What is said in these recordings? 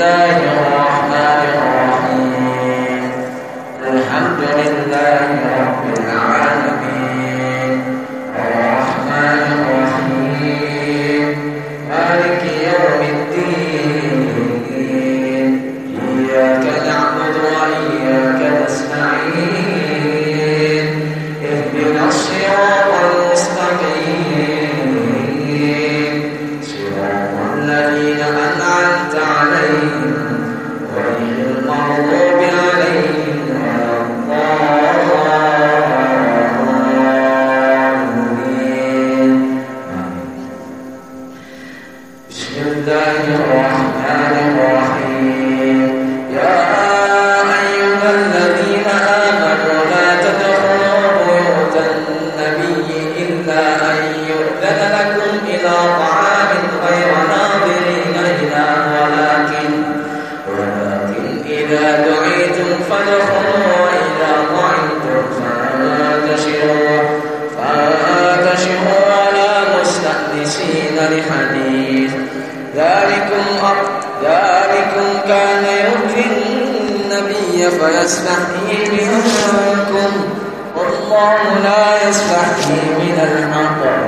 الله يستحيي منكم والله لا يستحيي من الحق.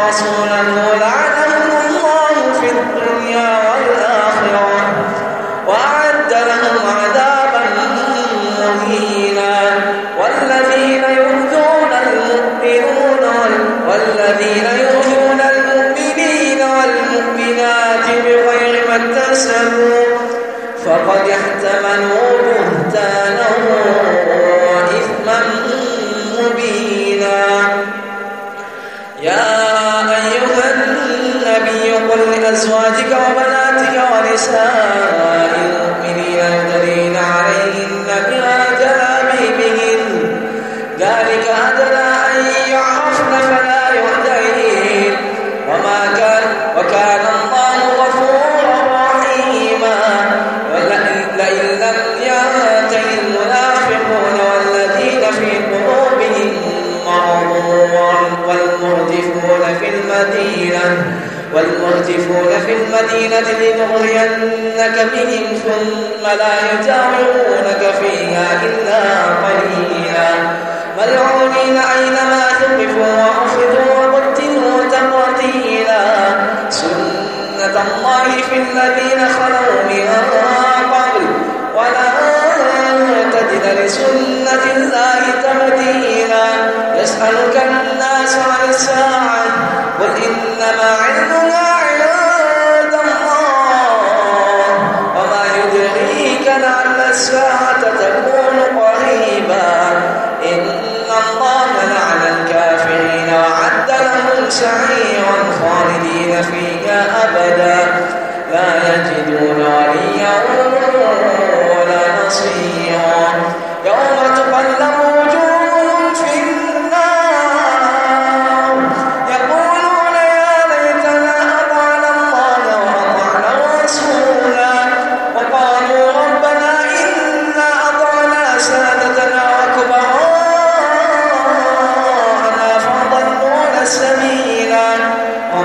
أزواجك وبناتك ونساء. والمرجفون في المدينة لنغرينك بهم ثم لا يجاورونك فيها إلا قليلا. ملعونين أينما ثقفوا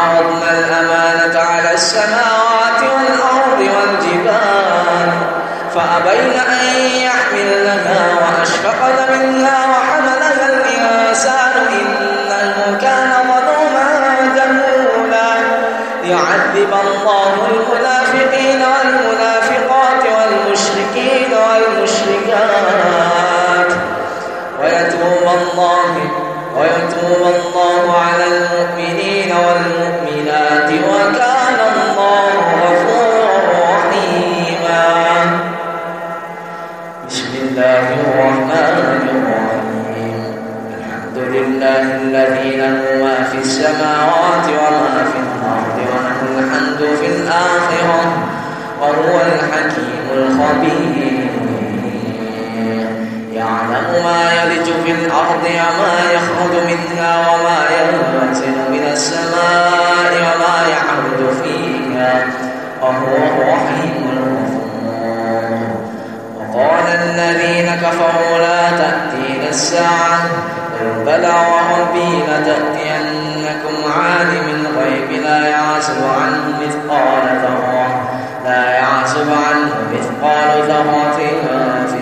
عرضنا الأمانة على السماوات والأرض والجبال فأبين أن يحملنها وأشفقن منها في السماوات وما في الأرض وله الحمد في الآخرة وهو الحكيم الخبير. يعلم ما يلج في الأرض وما يخرج منها وما ينزل من السماء وما يعرج فيها وهو الرحيم وقال الذين كفروا لا تأتينا الساعة قل بلى وربي لتأتينكم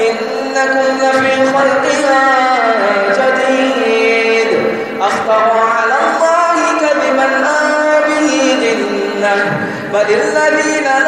إنكم لفي خلق جديد. أخبروا على الله كذبا أم به جنة. بل الذين لا